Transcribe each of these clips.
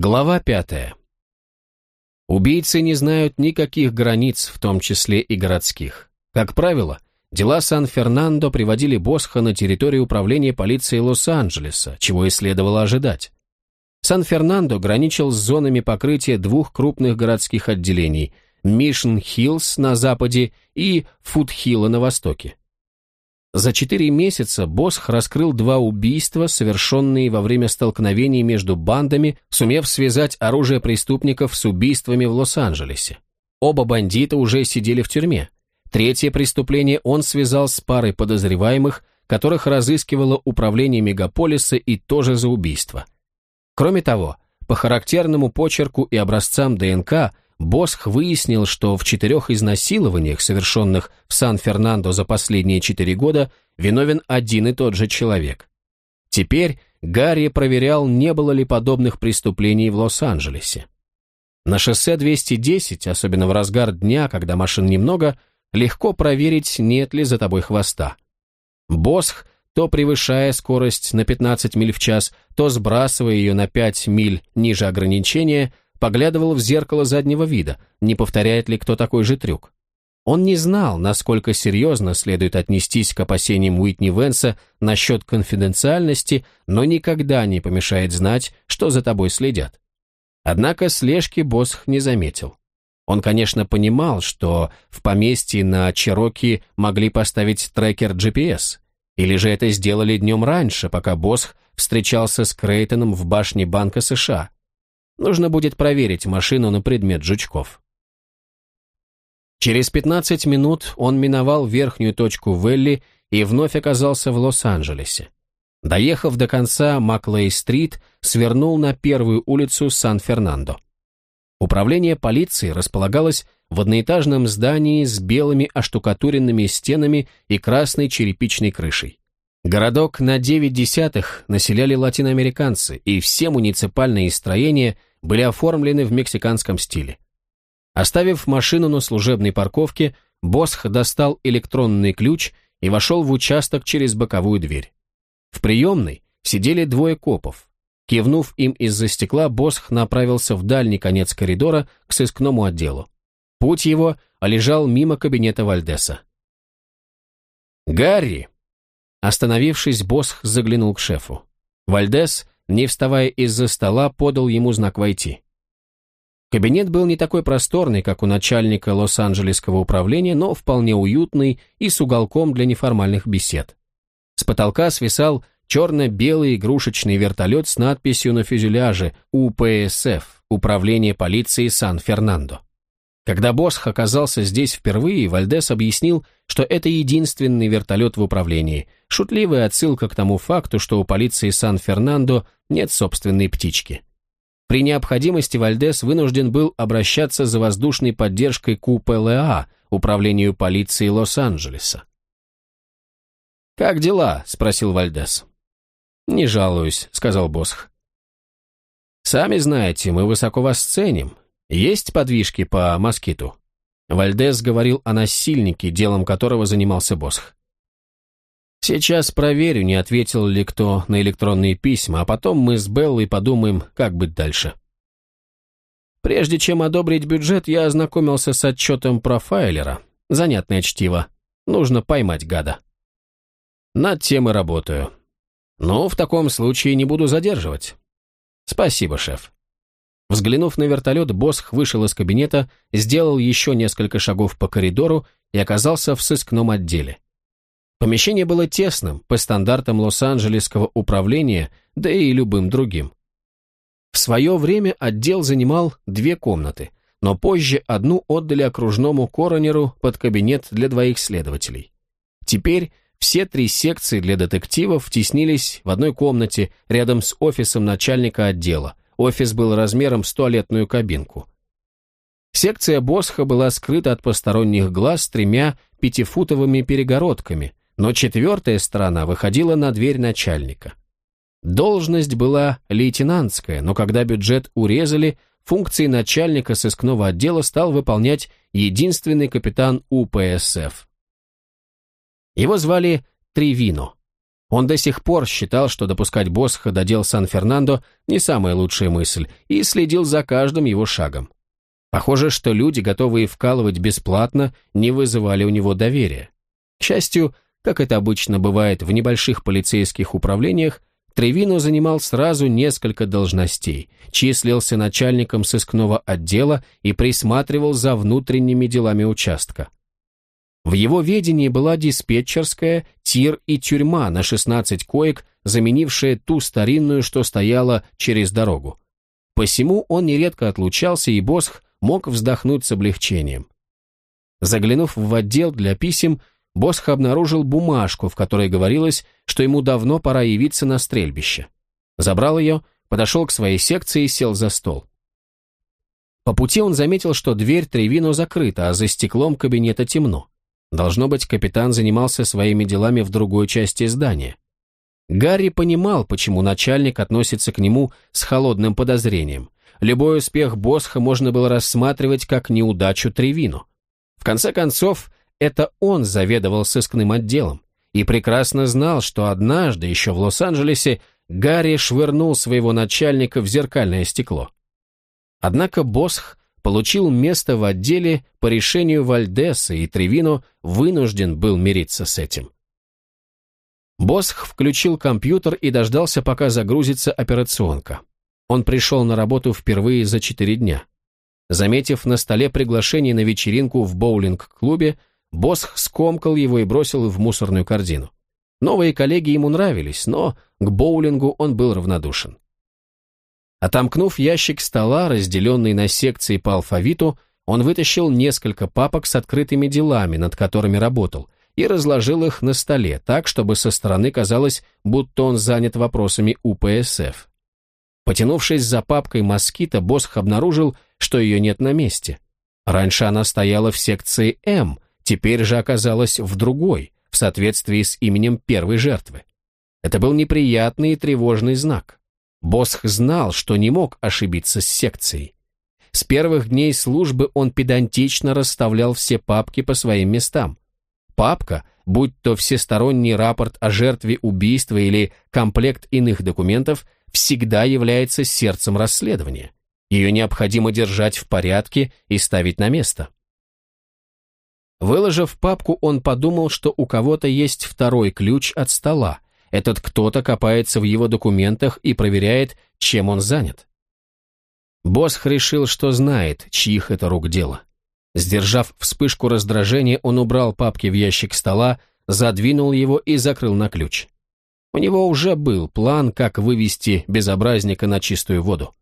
Глава пятая. Убийцы не знают никаких границ, в том числе и городских. Как правило, дела Сан-Фернандо приводили Босха на территорию управления полиции Лос-Анджелеса, чего и следовало ожидать. Сан-Фернандо граничил с зонами покрытия двух крупных городских отделений – Мишн-Хиллз на западе и Фуд-Хилла на востоке. За четыре месяца Босх раскрыл два убийства, совершенные во время столкновений между бандами, сумев связать оружие преступников с убийствами в Лос-Анджелесе. Оба бандита уже сидели в тюрьме. Третье преступление он связал с парой подозреваемых, которых разыскивало управление мегаполиса и тоже за убийство. Кроме того, по характерному почерку и образцам ДНК – Босх выяснил, что в четырех изнасилованиях, совершенных в Сан-Фернандо за последние четыре года, виновен один и тот же человек. Теперь Гарри проверял, не было ли подобных преступлений в Лос-Анджелесе. На шоссе 210, особенно в разгар дня, когда машин немного, легко проверить, нет ли за тобой хвоста. Босх, то превышая скорость на 15 миль в час, то сбрасывая ее на 5 миль ниже ограничения – поглядывал в зеркало заднего вида, не повторяет ли кто такой же трюк. Он не знал, насколько серьезно следует отнестись к опасениям Уитни Венса насчет конфиденциальности, но никогда не помешает знать, что за тобой следят. Однако слежки Босх не заметил. Он, конечно, понимал, что в поместье на Чероки могли поставить трекер GPS, или же это сделали днем раньше, пока Босх встречался с Крейтоном в башне Банка США. Нужно будет проверить машину на предмет жучков. Через 15 минут он миновал верхнюю точку Велли и вновь оказался в Лос-Анджелесе. Доехав до конца Маклей-стрит, свернул на первую улицу Сан-Фернандо. Управление полиции располагалось в одноэтажном здании с белыми оштукатуренными стенами и красной черепичной крышей. Городок на девять десятых населяли латиноамериканцы, и все муниципальные строения были оформлены в мексиканском стиле. Оставив машину на служебной парковке, Босх достал электронный ключ и вошел в участок через боковую дверь. В приемной сидели двое копов. Кивнув им из-за стекла, Босх направился в дальний конец коридора к сыскному отделу. Путь его лежал мимо кабинета Вальдеса. «Гарри!» Остановившись, Босх заглянул к шефу. Вальдес не вставая из-за стола, подал ему знак войти. Кабинет был не такой просторный, как у начальника Лос-Анджелесского управления, но вполне уютный и с уголком для неформальных бесед. С потолка свисал черно-белый игрушечный вертолет с надписью на фюзеляже «УПСФ» – Управление полиции Сан-Фернандо. Когда Босх оказался здесь впервые, Вальдес объяснил, что это единственный вертолет в управлении, шутливая отсылка к тому факту, что у полиции Сан-Фернандо нет собственной птички. При необходимости Вальдес вынужден был обращаться за воздушной поддержкой к УПЛА, Управлению полиции Лос-Анджелеса. «Как дела?» – спросил Вальдес. «Не жалуюсь», – сказал Босх. «Сами знаете, мы высоко вас ценим, есть подвижки по москиту?» Вальдес говорил о насильнике, делом которого занимался Босх. «Сейчас проверю, не ответил ли кто на электронные письма, а потом мы с Беллой подумаем, как быть дальше». Прежде чем одобрить бюджет, я ознакомился с отчетом профайлера. Занятное чтиво. Нужно поймать гада. Над тем и работаю. Ну, в таком случае не буду задерживать. Спасибо, шеф. Взглянув на вертолет, Босх вышел из кабинета, сделал еще несколько шагов по коридору и оказался в сыскном отделе. Помещение было тесным, по стандартам Лос-Анджелесского управления, да и любым другим. В свое время отдел занимал две комнаты, но позже одну отдали окружному коронеру под кабинет для двоих следователей. Теперь все три секции для детективов теснились в одной комнате рядом с офисом начальника отдела, Офис был размером с туалетную кабинку. Секция Босха была скрыта от посторонних глаз тремя пятифутовыми перегородками, но четвертая сторона выходила на дверь начальника. Должность была лейтенантская, но когда бюджет урезали, функции начальника сыскного отдела стал выполнять единственный капитан УПСФ. Его звали Тривино. Он до сих пор считал, что допускать Босха до дел Сан-Фернандо не самая лучшая мысль, и следил за каждым его шагом. Похоже, что люди, готовые вкалывать бесплатно, не вызывали у него доверия. К счастью, как это обычно бывает в небольших полицейских управлениях, Тревино занимал сразу несколько должностей, числился начальником сыскного отдела и присматривал за внутренними делами участка. В его ведении была диспетчерская, тир и тюрьма на 16 коек, заменившая ту старинную, что стояла через дорогу. Посему он нередко отлучался, и Босх мог вздохнуть с облегчением. Заглянув в отдел для писем, Босх обнаружил бумажку, в которой говорилось, что ему давно пора явиться на стрельбище. Забрал ее, подошел к своей секции и сел за стол. По пути он заметил, что дверь Тревино закрыта, а за стеклом кабинета темно. Должно быть, капитан занимался своими делами в другой части здания. Гарри понимал, почему начальник относится к нему с холодным подозрением. Любой успех Босха можно было рассматривать как неудачу Тревино. В конце концов, это он заведовал сыскным отделом и прекрасно знал, что однажды, еще в Лос-Анджелесе, Гарри швырнул своего начальника в зеркальное стекло. Однако Босх получил место в отделе по решению Вальдеса, и Тревино вынужден был мириться с этим. Босх включил компьютер и дождался, пока загрузится операционка. Он пришел на работу впервые за четыре дня. Заметив на столе приглашение на вечеринку в боулинг-клубе, Босх скомкал его и бросил в мусорную корзину. Новые коллеги ему нравились, но к боулингу он был равнодушен. Отомкнув ящик стола, разделенный на секции по алфавиту, он вытащил несколько папок с открытыми делами, над которыми работал, и разложил их на столе так, чтобы со стороны казалось, будто он занят вопросами УПСФ. Потянувшись за папкой москита, Босх обнаружил, что ее нет на месте. Раньше она стояла в секции М, теперь же оказалась в другой, в соответствии с именем первой жертвы. Это был неприятный и тревожный знак. Босх знал, что не мог ошибиться с секцией. С первых дней службы он педантично расставлял все папки по своим местам. Папка, будь то всесторонний рапорт о жертве убийства или комплект иных документов, всегда является сердцем расследования. Ее необходимо держать в порядке и ставить на место. Выложив папку, он подумал, что у кого-то есть второй ключ от стола. Этот кто-то копается в его документах и проверяет, чем он занят. Босх решил, что знает, чьих это рук дело. Сдержав вспышку раздражения, он убрал папки в ящик стола, задвинул его и закрыл на ключ. У него уже был план, как вывести безобразника на чистую воду.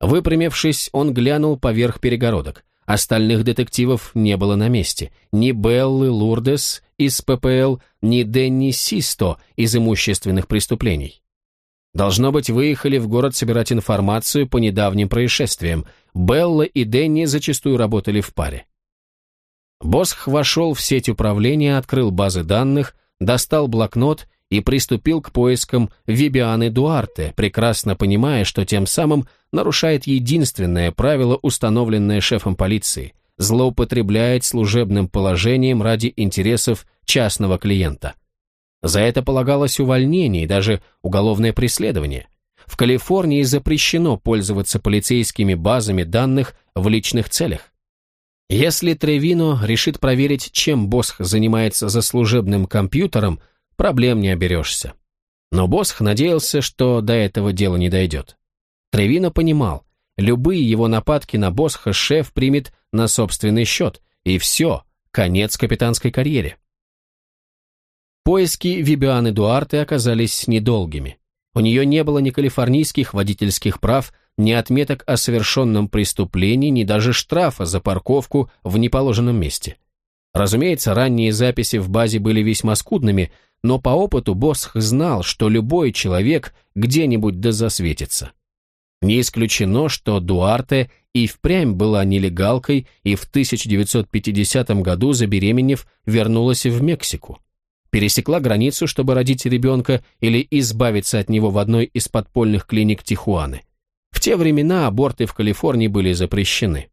Выпрямившись, он глянул поверх перегородок. Остальных детективов не было на месте. Ни Беллы Лурдес из ППЛ, ни Денни Систо из имущественных преступлений. Должно быть, выехали в город собирать информацию по недавним происшествиям. Белла и Денни зачастую работали в паре. Босх вошел в сеть управления, открыл базы данных, достал блокнот и приступил к поискам Вибианы Дуарте, прекрасно понимая, что тем самым нарушает единственное правило, установленное шефом полиции – злоупотребляет служебным положением ради интересов частного клиента. За это полагалось увольнение и даже уголовное преследование. В Калифорнии запрещено пользоваться полицейскими базами данных в личных целях. Если Тревино решит проверить, чем Босх занимается за служебным компьютером – проблем не оберешься. Но Босх надеялся, что до этого дела не дойдет. Тревино понимал, любые его нападки на Босха шеф примет на собственный счет, и все, конец капитанской карьере. Поиски Вибианы Дуарте оказались недолгими. У нее не было ни калифорнийских водительских прав, ни отметок о совершенном преступлении, ни даже штрафа за парковку в неположенном месте. Разумеется, ранние записи в базе были весьма скудными, но по опыту Босх знал, что любой человек где-нибудь да засветится. Не исключено, что Дуарте и впрямь была нелегалкой и в 1950 году, забеременев, вернулась в Мексику. Пересекла границу, чтобы родить ребенка или избавиться от него в одной из подпольных клиник Тихуаны. В те времена аборты в Калифорнии были запрещены.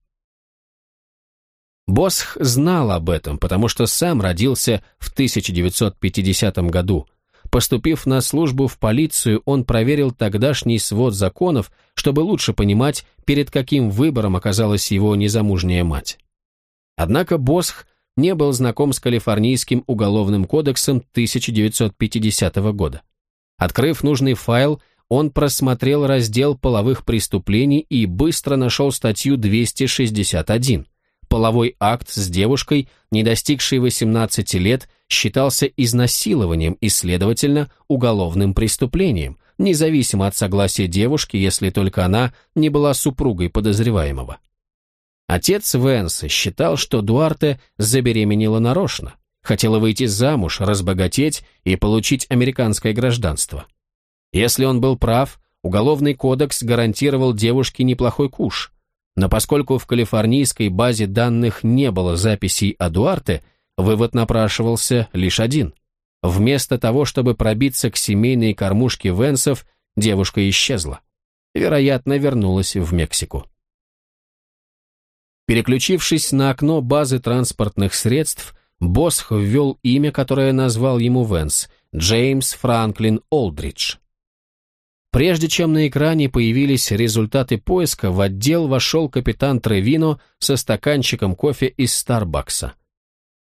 Босх знал об этом, потому что сам родился в 1950 году. Поступив на службу в полицию, он проверил тогдашний свод законов, чтобы лучше понимать, перед каким выбором оказалась его незамужняя мать. Однако Босх не был знаком с Калифорнийским уголовным кодексом 1950 года. Открыв нужный файл, он просмотрел раздел половых преступлений и быстро нашел статью 261. Половой акт с девушкой, не достигшей 18 лет, считался изнасилованием и, следовательно, уголовным преступлением, независимо от согласия девушки, если только она не была супругой подозреваемого. Отец Венса считал, что Дуарте забеременела нарочно, хотела выйти замуж, разбогатеть и получить американское гражданство. Если он был прав, Уголовный кодекс гарантировал девушке неплохой куш, но поскольку в калифорнийской базе данных не было записей о Дуарте, вывод напрашивался лишь один. Вместо того, чтобы пробиться к семейной кормушке Венсов, девушка исчезла. Вероятно, вернулась в Мексику. Переключившись на окно базы транспортных средств, Босх ввел имя, которое назвал ему Венс – Джеймс Франклин Олдридж. Прежде чем на экране появились результаты поиска, в отдел вошел капитан Тревино со стаканчиком кофе из Старбакса.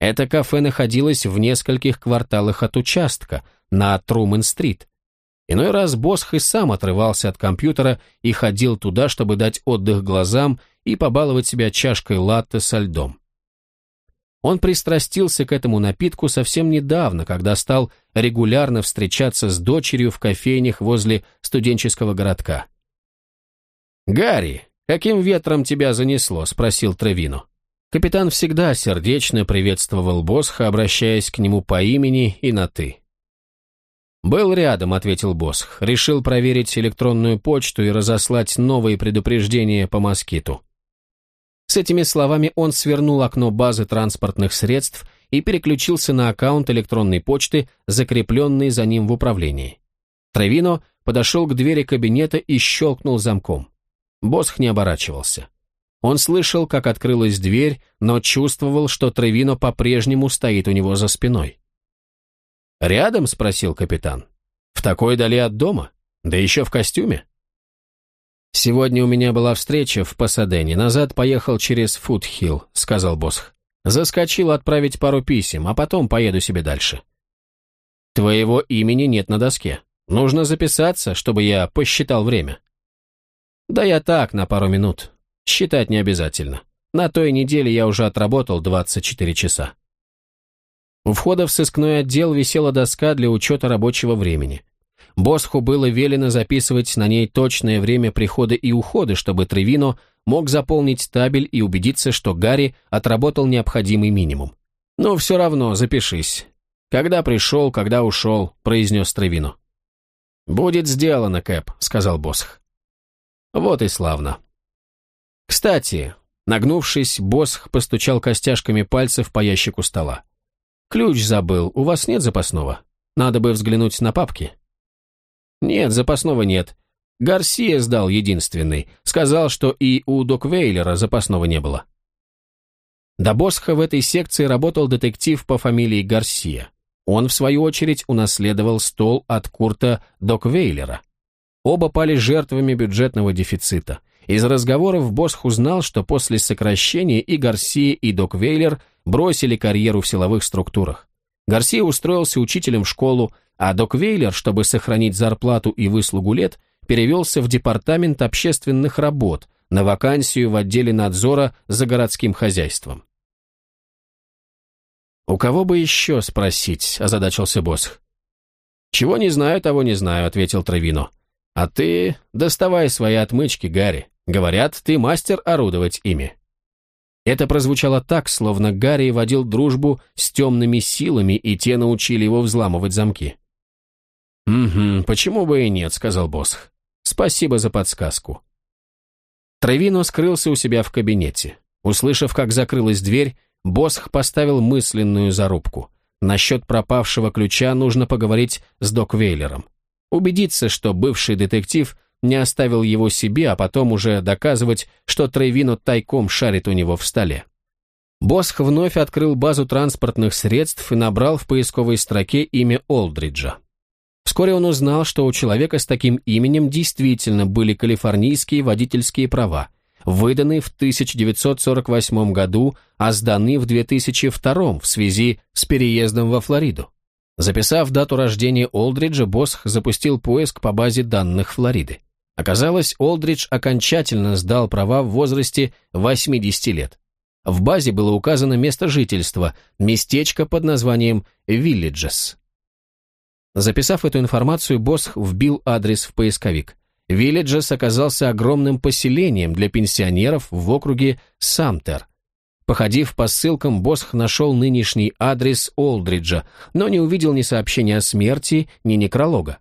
Это кафе находилось в нескольких кварталах от участка, на Трумэн-стрит. Иной раз Босх и сам отрывался от компьютера и ходил туда, чтобы дать отдых глазам и побаловать себя чашкой латте со льдом. Он пристрастился к этому напитку совсем недавно, когда стал регулярно встречаться с дочерью в кофейнях возле студенческого городка. «Гарри, каким ветром тебя занесло?» – спросил Тревино. Капитан всегда сердечно приветствовал Босха, обращаясь к нему по имени и на «ты». «Был рядом», — ответил Босх. «Решил проверить электронную почту и разослать новые предупреждения по москиту». С этими словами он свернул окно базы транспортных средств и переключился на аккаунт электронной почты, закрепленный за ним в управлении. Тревино подошел к двери кабинета и щелкнул замком. Босх не оборачивался. Он слышал, как открылась дверь, но чувствовал, что Тревино по-прежнему стоит у него за спиной. «Рядом?» — спросил капитан. «В такой дали от дома? Да еще в костюме?» «Сегодня у меня была встреча в Пасадене, назад поехал через Фудхилл», — сказал Босх. «Заскочил отправить пару писем, а потом поеду себе дальше». «Твоего имени нет на доске. Нужно записаться, чтобы я посчитал время». «Да я так, на пару минут. Считать не обязательно. На той неделе я уже отработал 24 часа». У входа в сыскной отдел висела доска для учета рабочего времени. Босху было велено записывать на ней точное время прихода и ухода, чтобы Тревино мог заполнить табель и убедиться, что Гарри отработал необходимый минимум. «Ну, все равно, запишись. Когда пришел, когда ушел», — произнес Тревино. «Будет сделано, Кэп», — сказал Босх. «Вот и славно». «Кстати», — нагнувшись, Босх постучал костяшками пальцев по ящику стола. «Ключ забыл, у вас нет запасного? Надо бы взглянуть на папки». «Нет, запасного нет. Гарсия сдал единственный. Сказал, что и у Доквейлера запасного не было». До Босха в этой секции работал детектив по фамилии Гарсия. Он, в свою очередь, унаследовал стол от Курта Доквейлера. Оба пали жертвами бюджетного дефицита. Из разговоров Босх узнал, что после сокращения и Гарсия, и Доквейлер бросили карьеру в силовых структурах. Гарсия устроился учителем в школу, а Док Вейлер, чтобы сохранить зарплату и выслугу лет, перевелся в Департамент общественных работ на вакансию в отделе надзора за городским хозяйством. «У кого бы еще спросить?» – озадачился Босх. «Чего не знаю, того не знаю», – ответил Травино. «А ты доставай свои отмычки, Гарри. Говорят, ты мастер орудовать ими». Это прозвучало так, словно Гарри водил дружбу с темными силами, и те научили его взламывать замки. «Угу, почему бы и нет», — сказал Босх. «Спасибо за подсказку». Травино скрылся у себя в кабинете. Услышав, как закрылась дверь, Босх поставил мысленную зарубку. Насчет пропавшего ключа нужно поговорить с Док Вейлером. Убедиться, что бывший детектив не оставил его себе, а потом уже доказывать, что Трейвино тайком шарит у него в столе. Босх вновь открыл базу транспортных средств и набрал в поисковой строке имя Олдриджа. Вскоре он узнал, что у человека с таким именем действительно были калифорнийские водительские права, выданные в 1948 году, а сданы в 2002 в связи с переездом во Флориду. Записав дату рождения Олдриджа, Босх запустил поиск по базе данных Флориды. Оказалось, Олдридж окончательно сдал права в возрасте 80 лет. В базе было указано место жительства, местечко под названием Виллиджес. Записав эту информацию, Босх вбил адрес в поисковик. Виллиджес оказался огромным поселением для пенсионеров в округе Самтер. Походив по ссылкам, Босх нашел нынешний адрес Олдриджа, но не увидел ни сообщения о смерти, ни некролога.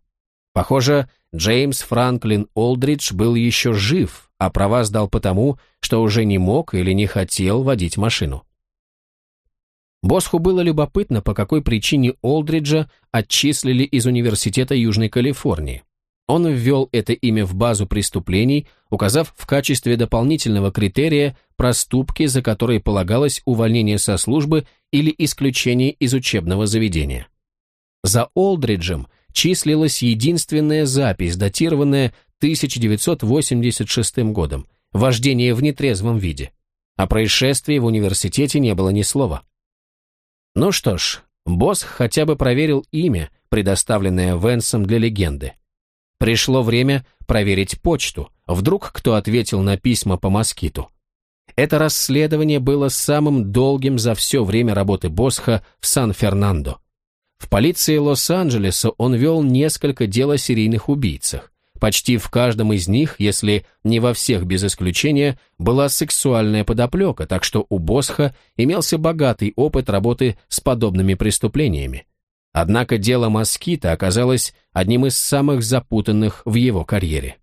Похоже, Джеймс Франклин Олдридж был еще жив, а права сдал потому, что уже не мог или не хотел водить машину. Босху было любопытно, по какой причине Олдриджа отчислили из Университета Южной Калифорнии. Он ввел это имя в базу преступлений, указав в качестве дополнительного критерия проступки, за которые полагалось увольнение со службы или исключение из учебного заведения. За Олдриджем числилась единственная запись, датированная 1986 годом, вождение в нетрезвом виде. О происшествии в университете не было ни слова. Ну что ж, босс хотя бы проверил имя, предоставленное Венсом для легенды. Пришло время проверить почту, вдруг кто ответил на письма по москиту. Это расследование было самым долгим за все время работы Босха в Сан-Фернандо. В полиции Лос-Анджелеса он вел несколько дел о серийных убийцах. Почти в каждом из них, если не во всех без исключения, была сексуальная подоплека, так что у Босха имелся богатый опыт работы с подобными преступлениями. Однако дело Москита оказалось одним из самых запутанных в его карьере.